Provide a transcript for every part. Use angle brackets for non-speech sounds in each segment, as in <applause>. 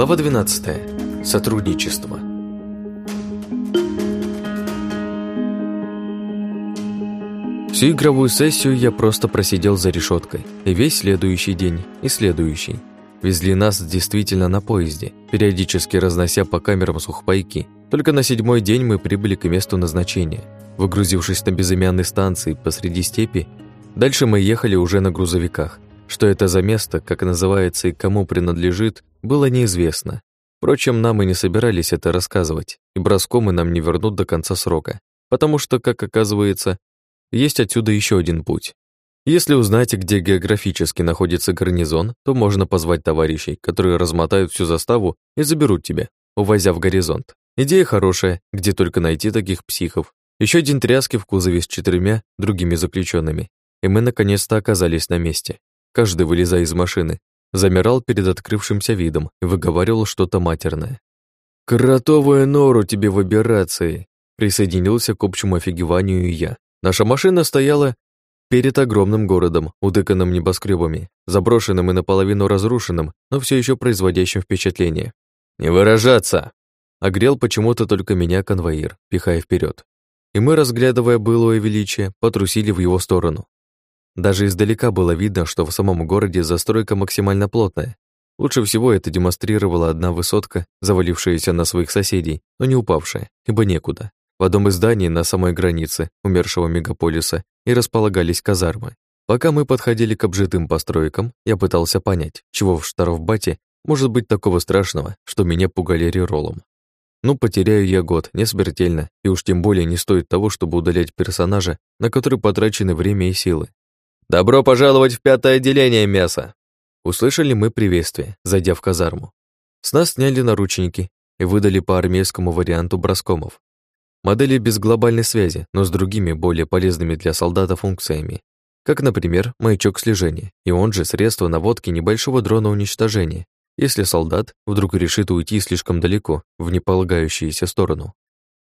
Глава 12. Сотрудничество. Всю игровую сессию я просто просидел за решеткой, и весь следующий день, и следующий. Везли нас действительно на поезде, периодически разнося по камерам сухпайки. Только на седьмой день мы прибыли к месту назначения. Выгрузившись на безымянной станции посреди степи, дальше мы ехали уже на грузовиках. Что это за место, как называется и кому принадлежит, было неизвестно. Впрочем, нам и не собирались это рассказывать, и броскомы нам не вернут до конца срока, потому что, как оказывается, есть отсюда еще один путь. Если узнать, где географически находится гарнизон, то можно позвать товарищей, которые размотают всю заставу и заберут тебя, увозя в горизонт. Идея хорошая, где только найти таких психов. Еще один тряски в кузове с четырьмя другими заключенными, и мы наконец-то оказались на месте. Каждый, вылезая из машины, замирал перед открывшимся видом и выговаривал что-то матерное. «Кротовую нору тебе в операции!» Присоединился к общему офигеванию и я. Наша машина стояла перед огромным городом, утыканным небоскребами, заброшенным и наполовину разрушенным, но все еще производящим впечатление. «Не выражаться!» Огрел почему-то только меня конвоир, пихая вперед. И мы, разглядывая былое величие, потрусили в его сторону. Даже издалека было видно, что в самом городе застройка максимально плотная. Лучше всего это демонстрировала одна высотка, завалившаяся на своих соседей, но не упавшая, ибо некуда. В одном из зданий на самой границе умершего мегаполиса и располагались казармы. Пока мы подходили к обжитым постройкам, я пытался понять, чего в Штарфбате может быть такого страшного, что меня пугали реролом. Ну, потеряю я год, не смертельно, и уж тем более не стоит того, чтобы удалять персонажа, на который потрачены время и силы. «Добро пожаловать в пятое отделение мяса!» Услышали мы приветствие, зайдя в казарму. С нас сняли наручники и выдали по армейскому варианту броскомов, Модели без глобальной связи, но с другими, более полезными для солдата функциями. Как, например, маячок слежения, и он же средство наводки небольшого дрона уничтожения, если солдат вдруг решит уйти слишком далеко, в неполагающуюся сторону.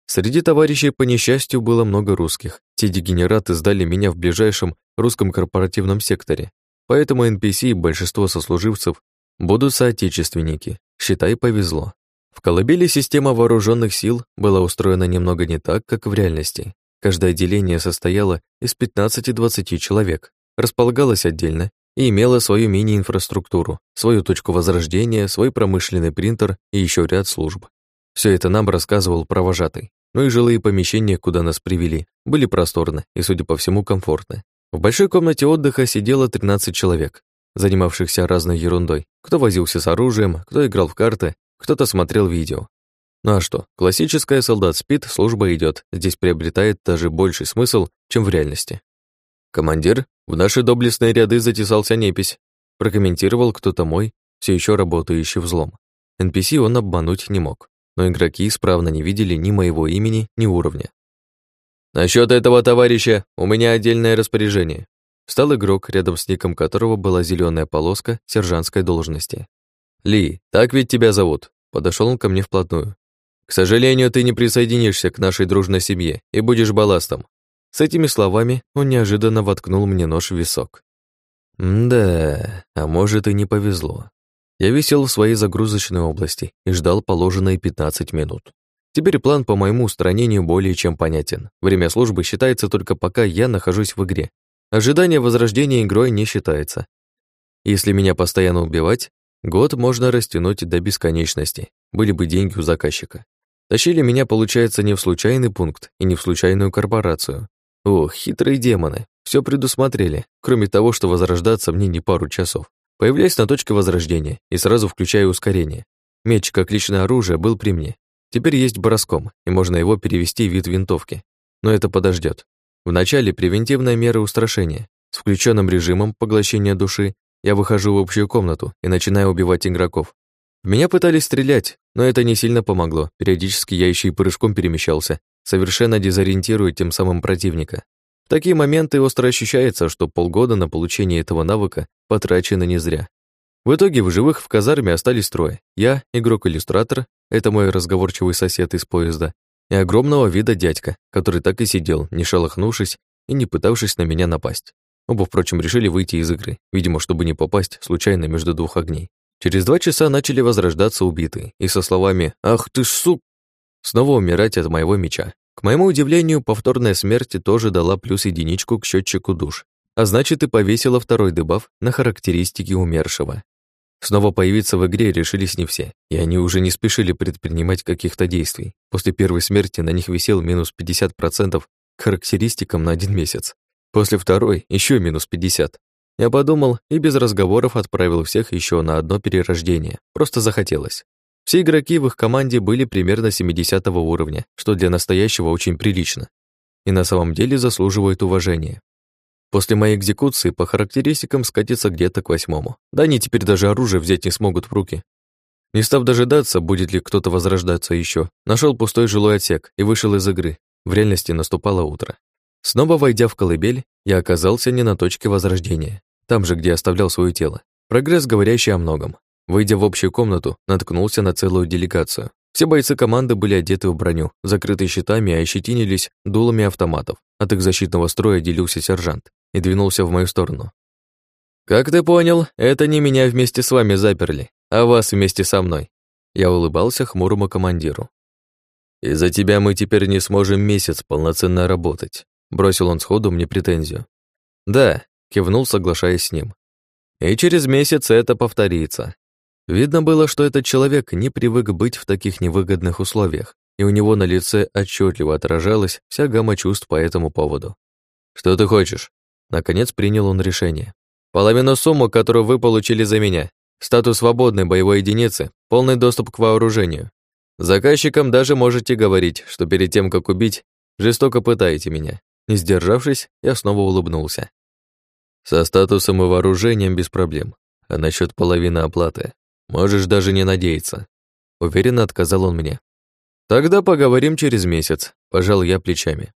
Среди товарищей, по несчастью, было много русских. Те дегенераты сдали меня в ближайшем русском корпоративном секторе, поэтому NPC и большинство сослуживцев будут соотечественники. Считай, повезло. В колыбели система вооруженных сил была устроена немного не так, как в реальности. Каждое отделение состояло из 15-20 человек, располагалось отдельно и имело свою мини-инфраструктуру, свою точку возрождения, свой промышленный принтер и еще ряд служб. Все это нам рассказывал провожатый. Ну и жилые помещения, куда нас привели, были просторны и, судя по всему, комфортны. В большой комнате отдыха сидело 13 человек, занимавшихся разной ерундой. Кто возился с оружием, кто играл в карты, кто-то смотрел видео. Ну а что, классическая солдат спит, служба идет. Здесь приобретает даже больший смысл, чем в реальности. «Командир, в наши доблестные ряды затесался непись», прокомментировал кто-то мой, все еще работающий взлом. NPC он обмануть не мог, но игроки исправно не видели ни моего имени, ни уровня. Насчет этого товарища у меня отдельное распоряжение. Встал игрок, рядом с ником которого была зеленая полоска сержантской должности. «Ли, так ведь тебя зовут?» Подошел он ко мне вплотную. «К сожалению, ты не присоединишься к нашей дружной семье и будешь балластом». С этими словами он неожиданно воткнул мне нож в висок. да, а может и не повезло. Я висел в своей загрузочной области и ждал положенные 15 минут. Теперь план по моему устранению более чем понятен. Время службы считается только пока я нахожусь в игре. Ожидание возрождения игрой не считается. Если меня постоянно убивать, Год можно растянуть до бесконечности, были бы деньги у заказчика. Тащили меня, получается, не в случайный пункт и не в случайную корпорацию. Ох, хитрые демоны, все предусмотрели, кроме того, что возрождаться мне не пару часов. Появляюсь на точке возрождения и сразу включаю ускорение. Меч, как личное оружие, был при мне. Теперь есть броском, и можно его перевести в вид винтовки. Но это подождет. Вначале превентивная мера устрашения с включенным режимом поглощения души я выхожу в общую комнату и начинаю убивать игроков. В меня пытались стрелять, но это не сильно помогло. Периодически я еще и прыжком перемещался, совершенно дезориентируя тем самым противника. В такие моменты остро ощущается, что полгода на получение этого навыка потрачено не зря. В итоге в живых в казарме остались трое. Я, игрок-иллюстратор, это мой разговорчивый сосед из поезда, и огромного вида дядька, который так и сидел, не шелохнувшись и не пытавшись на меня напасть. Оба, впрочем, решили выйти из игры, видимо, чтобы не попасть случайно между двух огней. Через два часа начали возрождаться убитые, и со словами «Ах ты сук!» снова умирать от моего меча. К моему удивлению, повторная смерть тоже дала плюс единичку к счетчику душ, а значит и повесила второй дебаф на характеристики умершего. Снова появиться в игре решились не все, и они уже не спешили предпринимать каких-то действий. После первой смерти на них висел минус 50% к характеристикам на один месяц. После второй еще минус 50. Я подумал и без разговоров отправил всех еще на одно перерождение. Просто захотелось. Все игроки в их команде были примерно 70 уровня, что для настоящего очень прилично. И на самом деле заслуживают уважения. После моей экзекуции по характеристикам скатится где-то к восьмому. Да они теперь даже оружие взять не смогут в руки. Не став дожидаться, будет ли кто-то возрождаться еще, нашел пустой жилой отсек и вышел из игры. В реальности наступало утро. Снова войдя в колыбель, я оказался не на точке возрождения там же, где оставлял свое тело. Прогресс, говорящий о многом. Выйдя в общую комнату, наткнулся на целую делегацию. Все бойцы команды были одеты в броню, закрытые щитами, и ощетинились дулами автоматов. От их защитного строя делился сержант и двинулся в мою сторону. «Как ты понял, это не меня вместе с вами заперли, а вас вместе со мной». Я улыбался хмурому командиру. «Из-за тебя мы теперь не сможем месяц полноценно работать», бросил он сходу мне претензию. «Да, Кивнул, соглашаясь с ним. И через месяц это повторится. Видно было, что этот человек не привык быть в таких невыгодных условиях, и у него на лице отчетливо отражалась вся гамма чувств по этому поводу. «Что ты хочешь?» Наконец принял он решение. «Половину суммы, которую вы получили за меня. Статус свободной боевой единицы, полный доступ к вооружению. Заказчикам даже можете говорить, что перед тем, как убить, жестоко пытаете меня». Не сдержавшись, я снова улыбнулся. Со статусом и вооружением без проблем. А насчет половины оплаты можешь даже не надеяться. Уверенно отказал он мне. Тогда поговорим через месяц, пожал я плечами.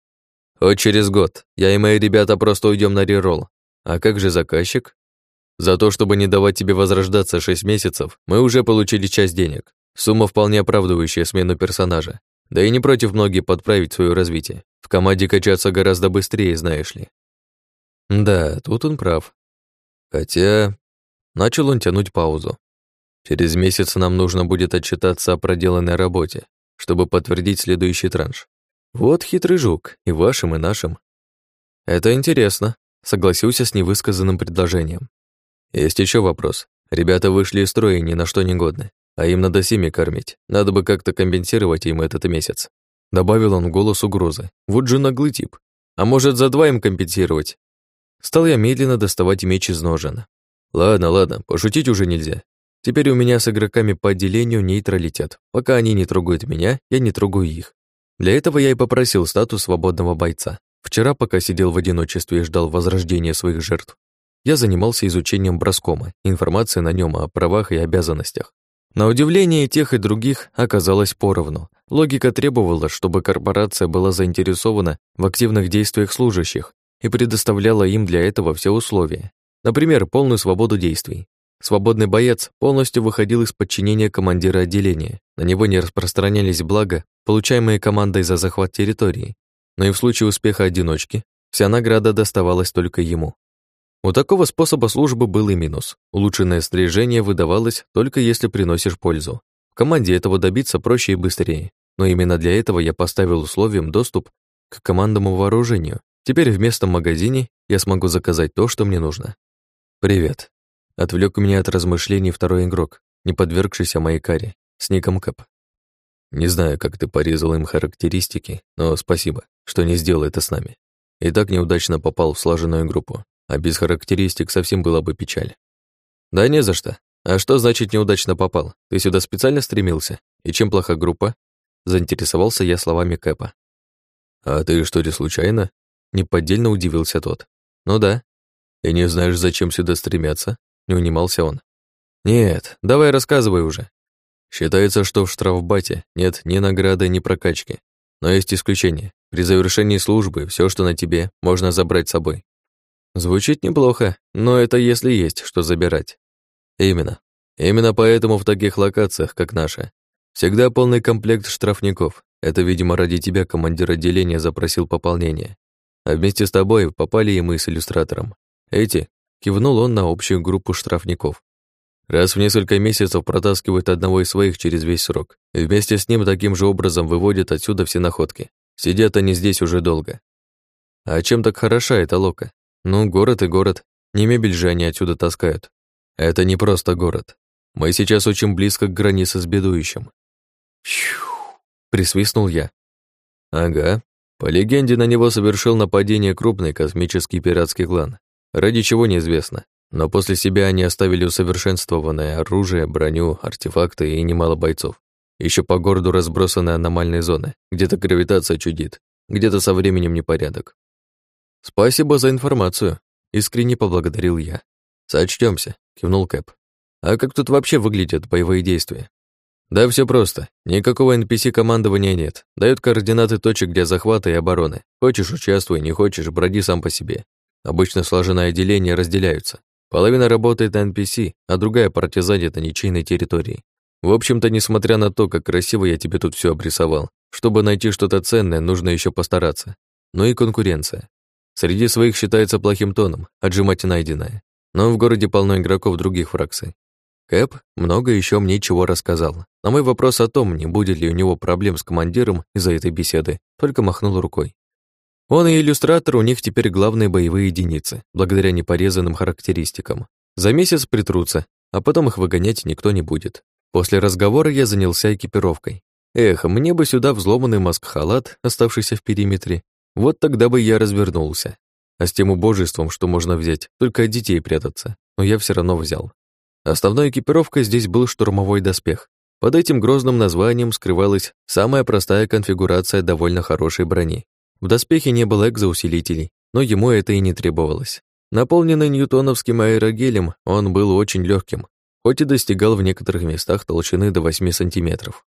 Хоть через год. Я и мои ребята просто уйдем на реролл. А как же заказчик? За то, чтобы не давать тебе возрождаться шесть месяцев, мы уже получили часть денег. Сумма вполне оправдывающая смену персонажа. Да и не против многие подправить свое развитие. В команде качаться гораздо быстрее, знаешь ли. Да, тут он прав. Хотя... Начал он тянуть паузу. Через месяц нам нужно будет отчитаться о проделанной работе, чтобы подтвердить следующий транш. Вот хитрый жук, и вашим, и нашим. Это интересно, согласился с невысказанным предложением. Есть еще вопрос. Ребята вышли из строя ни на что не годны, а им надо семьи кормить. Надо бы как-то компенсировать им этот месяц. Добавил он голос угрозы. Вот же наглый тип. А может, за два им компенсировать? Стал я медленно доставать меч из ножен. Ладно, ладно, пошутить уже нельзя. Теперь у меня с игроками по отделению нейтралитет. Пока они не трогают меня, я не трогаю их. Для этого я и попросил статус свободного бойца. Вчера, пока сидел в одиночестве и ждал возрождения своих жертв, я занимался изучением броскома, информации на нем о правах и обязанностях. На удивление тех и других оказалось поровну. Логика требовала, чтобы корпорация была заинтересована в активных действиях служащих, и предоставляла им для этого все условия. Например, полную свободу действий. Свободный боец полностью выходил из подчинения командира отделения. На него не распространялись блага, получаемые командой за захват территории. Но и в случае успеха одиночки вся награда доставалась только ему. У такого способа службы был и минус. Улучшенное снаряжение выдавалось только если приносишь пользу. В команде этого добиться проще и быстрее. Но именно для этого я поставил условием доступ к командному вооружению, Теперь в местном магазине я смогу заказать то, что мне нужно. «Привет». Отвлек меня от размышлений второй игрок, не подвергшийся моей каре, с ником Кэп. Не знаю, как ты порезал им характеристики, но спасибо, что не сделал это с нами. И так неудачно попал в слаженную группу, а без характеристик совсем была бы печаль. Да не за что. А что значит неудачно попал? Ты сюда специально стремился? И чем плоха группа? Заинтересовался я словами Кэпа. А ты что ли случайно Неподдельно удивился тот. «Ну да. И не знаешь, зачем сюда стремятся?» Не унимался он. «Нет, давай рассказывай уже. Считается, что в штрафбате нет ни награды, ни прокачки. Но есть исключение. При завершении службы все, что на тебе, можно забрать с собой. Звучит неплохо, но это если есть что забирать. Именно. Именно поэтому в таких локациях, как наша, всегда полный комплект штрафников. Это, видимо, ради тебя командир отделения запросил пополнение. А вместе с тобой попали и мы с иллюстратором. Эти, кивнул он на общую группу штрафников. Раз в несколько месяцев протаскивают одного из своих через весь срок, вместе с ним таким же образом выводят отсюда все находки. Сидят они здесь уже долго. А чем так хороша эта лока? Ну, город и город. Не мебель же они отсюда таскают. Это не просто город. Мы сейчас очень близко к границе с бедующим. Фью, присвистнул я. Ага. По легенде, на него совершил нападение крупный космический пиратский клан. Ради чего неизвестно. Но после себя они оставили усовершенствованное оружие, броню, артефакты и немало бойцов. Еще по городу разбросаны аномальные зоны. Где-то гравитация чудит, где-то со временем непорядок. Спасибо за информацию. Искренне поблагодарил я. Сочтёмся, кивнул Кэп. А как тут вообще выглядят боевые действия? Да все просто. Никакого NPC-командования нет. Дают координаты точек для захвата и обороны. Хочешь – участвуй, не хочешь – броди сам по себе. Обычно сложенные отделения разделяются. Половина работает на NPC, а другая партизанит на ничейной территории. В общем-то, несмотря на то, как красиво я тебе тут все обрисовал, чтобы найти что-то ценное, нужно еще постараться. Ну и конкуренция. Среди своих считается плохим тоном, отжимать найденное. Но в городе полно игроков других фракций. Кэп много еще мне чего рассказал. На мой вопрос о том, не будет ли у него проблем с командиром из-за этой беседы, только махнул рукой. Он и иллюстратор у них теперь главные боевые единицы, благодаря непорезанным характеристикам. За месяц притрутся, а потом их выгонять никто не будет. После разговора я занялся экипировкой. Эх, мне бы сюда взломанный маск-халат, оставшийся в периметре. Вот тогда бы я развернулся. А с тем убожеством, что можно взять, только от детей прятаться. Но я все равно взял. Основной экипировкой здесь был штурмовой доспех. Под этим грозным названием скрывалась самая простая конфигурация довольно хорошей брони. В доспехе не было экзоусилителей, но ему это и не требовалось. Наполненный ньютоновским аэрогелем, он был очень легким, хоть и достигал в некоторых местах толщины до 8 сантиметров.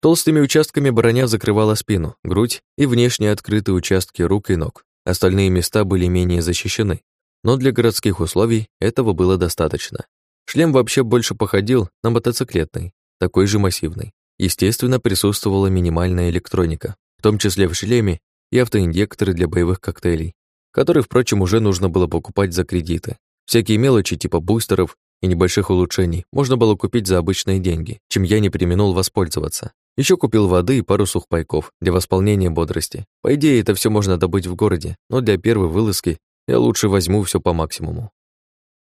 Толстыми участками броня закрывала спину, грудь и внешние открытые участки рук и ног. Остальные места были менее защищены, но для городских условий этого было достаточно. Шлем вообще больше походил на мотоциклетный, такой же массивный. Естественно, присутствовала минимальная электроника, в том числе в шлеме и автоинъекторы для боевых коктейлей, которые, впрочем, уже нужно было покупать за кредиты. Всякие мелочи типа бустеров и небольших улучшений можно было купить за обычные деньги, чем я не применул воспользоваться. Еще купил воды и пару сухпайков для восполнения бодрости. По идее, это все можно добыть в городе, но для первой вылазки я лучше возьму все по максимуму.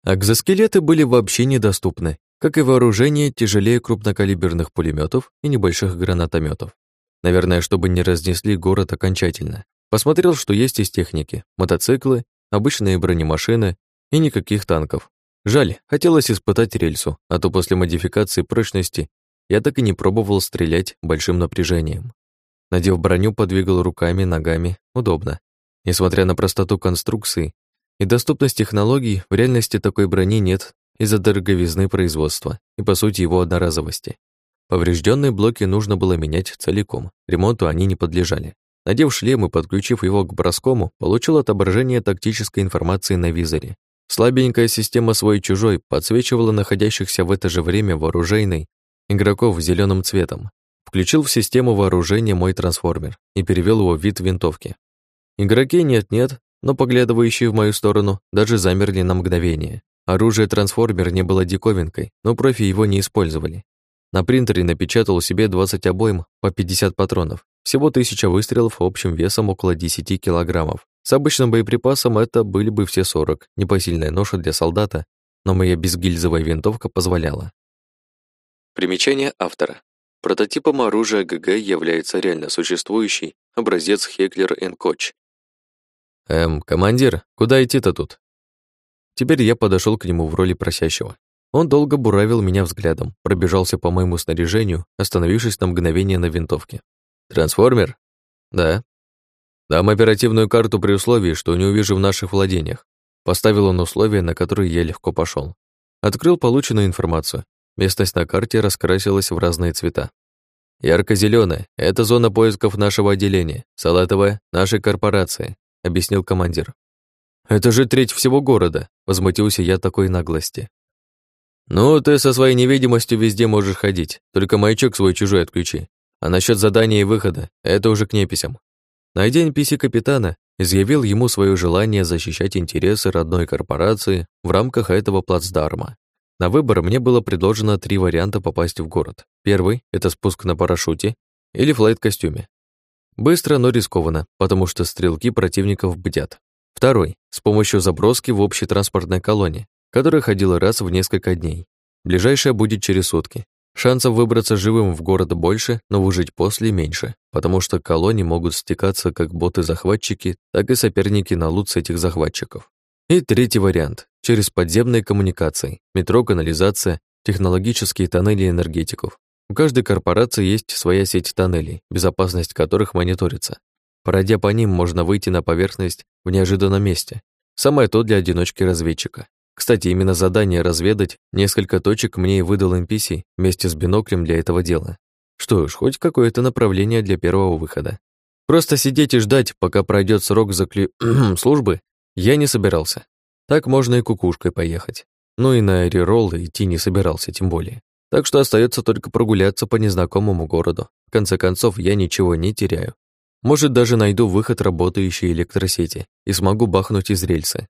Экзоскелеты были вообще недоступны, как и вооружение тяжелее крупнокалиберных пулеметов и небольших гранатометов. Наверное, чтобы не разнесли город окончательно. Посмотрел, что есть из техники. Мотоциклы, обычные бронемашины и никаких танков. Жаль, хотелось испытать рельсу, а то после модификации прочности я так и не пробовал стрелять большим напряжением. Надев броню, подвигал руками, ногами. Удобно. Несмотря на простоту конструкции и доступность технологий, в реальности такой брони нет из-за дороговизны производства и, по сути, его одноразовости. Поврежденные блоки нужно было менять целиком, ремонту они не подлежали. Надев шлем и подключив его к броскому, получил отображение тактической информации на визоре. Слабенькая система свой-чужой подсвечивала находящихся в это же время вооружейной игроков зеленым цветом. Включил в систему вооружения мой трансформер и перевел его в вид винтовки. Игроки нет-нет, но поглядывающие в мою сторону даже замерли на мгновение. Оружие трансформер не было диковинкой, но профи его не использовали. На принтере напечатал себе 20 обойм по 50 патронов. Всего 1000 выстрелов общим весом около 10 килограммов. С обычным боеприпасом это были бы все 40, непосильная ноша для солдата, но моя безгильзовая винтовка позволяла. Примечание автора. Прототипом оружия ГГ является реально существующий образец Heckler Koch. «Эм, командир, куда идти-то тут?» Теперь я подошел к нему в роли просящего. Он долго буравил меня взглядом, пробежался по моему снаряжению, остановившись на мгновение на винтовке. «Трансформер?» «Да». «Дам оперативную карту при условии, что не увижу в наших владениях». Поставил он условия, на которые я легко пошел. Открыл полученную информацию. Местность на карте раскрасилась в разные цвета. ярко зеленая это зона поисков нашего отделения, салатовая — нашей корпорации», — объяснил командир. «Это же треть всего города», — возмутился я такой наглости. «Ну, ты со своей невидимостью везде можешь ходить, только маячок свой чужой отключи. А насчет задания и выхода, это уже к неписям». Найдя NPC капитана, изъявил ему свое желание защищать интересы родной корпорации в рамках этого плацдарма. На выбор мне было предложено три варианта попасть в город. Первый — это спуск на парашюте или флайт-костюме. Быстро, но рискованно, потому что стрелки противников бдят. Второй — с помощью заброски в общей транспортной колонии, которая ходила раз в несколько дней. Ближайшая будет через сутки. Шансов выбраться живым в город больше, но выжить после меньше, потому что колонии могут стекаться как боты-захватчики, так и соперники на лут с этих захватчиков. И третий вариант — через подземные коммуникации, метро, канализация, технологические тоннели энергетиков. У каждой корпорации есть своя сеть тоннелей, безопасность которых мониторится. Пройдя по ним, можно выйти на поверхность в неожиданном месте. Самое то для одиночки-разведчика. Кстати, именно задание разведать несколько точек мне и выдал NPC вместе с биноклем для этого дела. Что ж, хоть какое-то направление для первого выхода. Просто сидеть и ждать, пока пройдет срок заклю... <clears throat> службы, я не собирался. Так можно и кукушкой поехать. Ну и на рероллы идти не собирался, тем более. Так что остается только прогуляться по незнакомому городу. В конце концов, я ничего не теряю. Может, даже найду выход работающей электросети и смогу бахнуть из рельсы.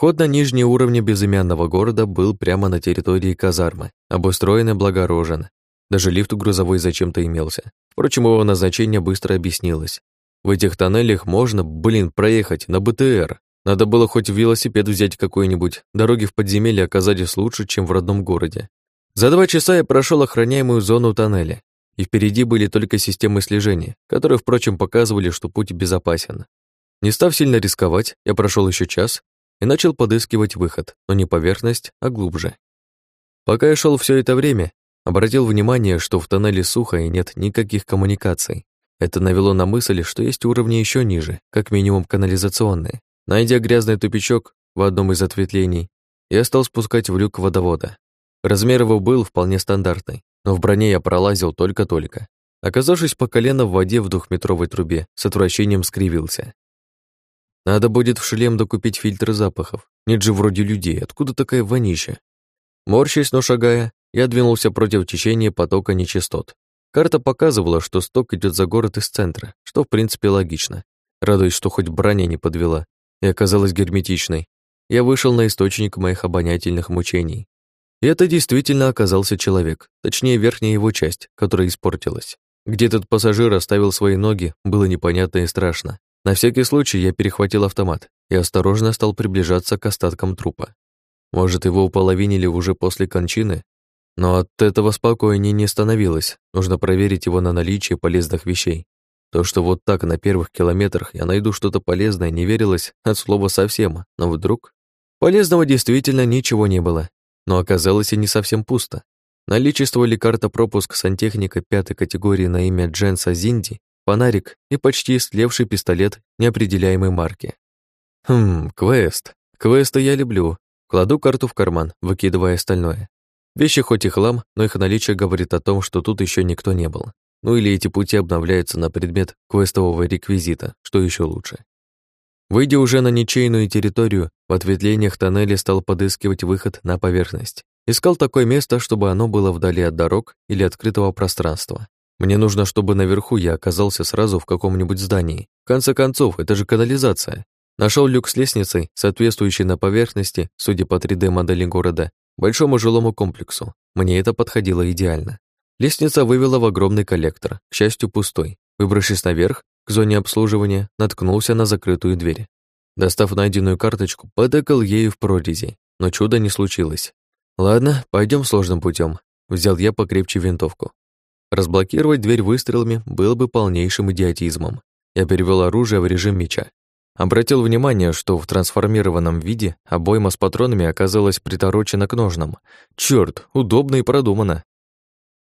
Вход на нижние уровни безымянного города был прямо на территории казармы, обустроен и благорожен. Даже лифт грузовой зачем-то имелся. Впрочем, его назначение быстро объяснилось. В этих тоннелях можно, блин, проехать на БТР. Надо было хоть велосипед взять какой-нибудь. Дороги в подземелье оказались лучше, чем в родном городе. За два часа я прошел охраняемую зону тоннеля, и впереди были только системы слежения, которые, впрочем, показывали, что путь безопасен. Не став сильно рисковать, я прошел еще час и начал подыскивать выход, но не поверхность, а глубже. Пока я шел все это время, обратил внимание, что в тоннеле сухо и нет никаких коммуникаций. Это навело на мысль, что есть уровни еще ниже, как минимум канализационные. Найдя грязный тупичок в одном из ответвлений, я стал спускать в люк водовода. Размер его был вполне стандартный, но в броне я пролазил только-только. Оказавшись по колено в воде в двухметровой трубе, с отвращением скривился. Надо будет в шлем докупить фильтр запахов. Нет же вроде людей, откуда такая вонища? Морщась, но шагая, я двинулся против течения потока нечистот. Карта показывала, что сток идет за город из центра, что в принципе логично. Радуюсь, что хоть броня не подвела и оказалась герметичной. Я вышел на источник моих обонятельных мучений. И это действительно оказался человек, точнее верхняя его часть, которая испортилась. Где этот пассажир оставил свои ноги, было непонятно и страшно. На всякий случай я перехватил автомат и осторожно стал приближаться к остаткам трупа. Может, его уполовинили уже после кончины? Но от этого спокойнее не становилось. Нужно проверить его на наличие полезных вещей. То, что вот так на первых километрах я найду что-то полезное, не верилось от слова совсем, но вдруг... Полезного действительно ничего не было, но оказалось и не совсем пусто. Наличествовали карта-пропуск сантехника пятой категории на имя Дженса Зинди, фонарик и почти слевший пистолет неопределяемой марки. Хм, квест. Квесты я люблю. Кладу карту в карман, выкидывая остальное. Вещи хоть и хлам, но их наличие говорит о том, что тут еще никто не был. Ну или эти пути обновляются на предмет квестового реквизита, что еще лучше. Выйдя уже на ничейную территорию, в ответвлениях тоннеля стал подыскивать выход на поверхность. Искал такое место, чтобы оно было вдали от дорог или открытого пространства. Мне нужно, чтобы наверху я оказался сразу в каком-нибудь здании. В конце концов, это же канализация. Нашел люк с лестницей, соответствующей на поверхности, судя по 3D-модели города, большому жилому комплексу. Мне это подходило идеально. Лестница вывела в огромный коллектор, к счастью, пустой. Выбравшись наверх, к зоне обслуживания, наткнулся на закрытую дверь. Достав найденную карточку, потыкал ею в прорези, но чуда не случилось. Ладно, пойдем сложным путем. Взял я покрепче винтовку. Разблокировать дверь выстрелами было бы полнейшим идиотизмом. Я перевел оружие в режим меча. Обратил внимание, что в трансформированном виде обойма с патронами оказалась приторочена к ножнам. Чёрт, удобно и продумано.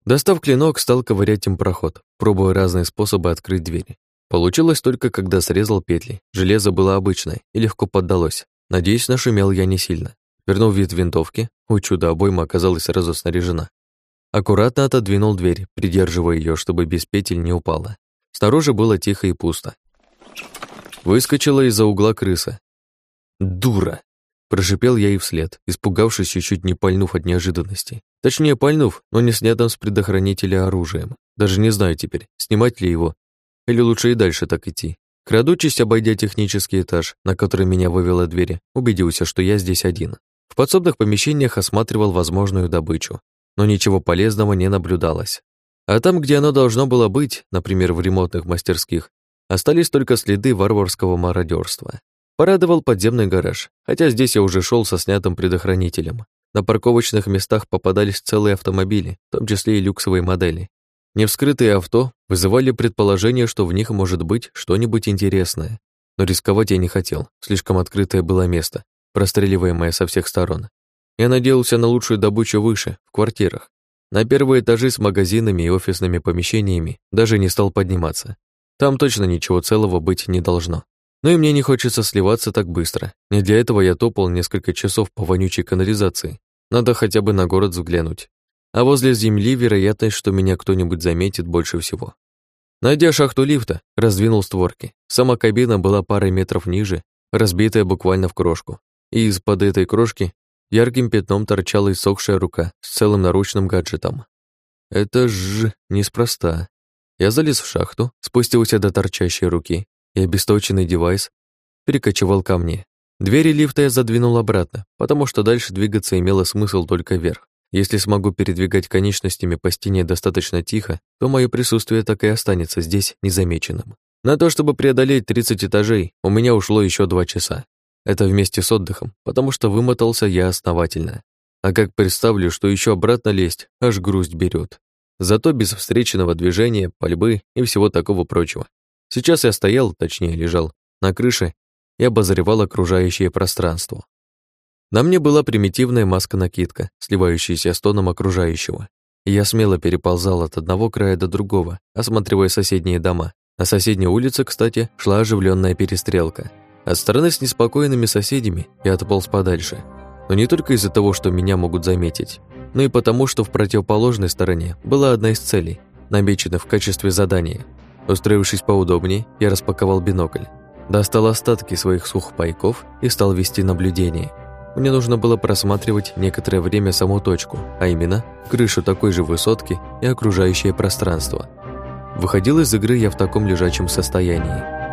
Достав клинок, стал ковырять им проход, пробуя разные способы открыть двери. Получилось только, когда срезал петли. Железо было обычное и легко поддалось. Надеюсь, нашумел я не сильно. Вернув вид винтовки, у чудо обойма оказалась сразу снаряжена. Аккуратно отодвинул дверь, придерживая ее, чтобы без петель не упала. Снаружи было тихо и пусто. Выскочила из-за угла крыса. «Дура!» Прошипел я ей вслед, испугавшись и чуть не пальнув от неожиданности. Точнее, пальнув, но не снятым с предохранителя оружием. Даже не знаю теперь, снимать ли его или лучше и дальше так идти? Крадучись, обойдя технический этаж, на который меня вывела дверь, убедился, что я здесь один. В подсобных помещениях осматривал возможную добычу, но ничего полезного не наблюдалось. А там, где оно должно было быть, например, в ремонтных мастерских, остались только следы варварского мародерства. Порадовал подземный гараж, хотя здесь я уже шел со снятым предохранителем. На парковочных местах попадались целые автомобили, в том числе и люксовые модели. Невскрытые авто вызывали предположение, что в них может быть что-нибудь интересное. Но рисковать я не хотел, слишком открытое было место, простреливаемое со всех сторон. Я надеялся на лучшую добычу выше, в квартирах. На первые этажи с магазинами и офисными помещениями даже не стал подниматься. Там точно ничего целого быть не должно. Но и мне не хочется сливаться так быстро. Не для этого я топал несколько часов по вонючей канализации. Надо хотя бы на город взглянуть. А возле земли вероятность, что меня кто-нибудь заметит больше всего. Найдя шахту лифта, раздвинул створки. Сама кабина была парой метров ниже, разбитая буквально в крошку. И из-под этой крошки ярким пятном торчала иссохшая рука с целым наручным гаджетом. Это ж неспроста. Я залез в шахту, спустился до торчащей руки и обесточенный девайс перекочевал ко мне. Двери лифта я задвинул обратно, потому что дальше двигаться имело смысл только вверх. Если смогу передвигать конечностями по стене достаточно тихо, то мое присутствие так и останется здесь незамеченным. На то, чтобы преодолеть 30 этажей, у меня ушло еще два часа. Это вместе с отдыхом, потому что вымотался я основательно. А как представлю, что еще обратно лезть, аж грусть берет. Зато без встреченного движения, пальбы и всего такого прочего. Сейчас я стоял, точнее лежал, на крыше и обозревал окружающее пространство. На мне была примитивная маска-накидка, сливающаяся с тоном окружающего. И я смело переползал от одного края до другого, осматривая соседние дома. На соседней улице, кстати, шла оживленная перестрелка. От стороны с неспокойными соседями я отполз подальше. Но не только из-за того, что меня могут заметить, но и потому, что в противоположной стороне была одна из целей, намеченных в качестве задания – Устроившись поудобнее, я распаковал бинокль, достал остатки своих сухпайков и стал вести наблюдение. Мне нужно было просматривать некоторое время саму точку, а именно крышу такой же высотки и окружающее пространство. Выходил из игры я в таком лежачем состоянии.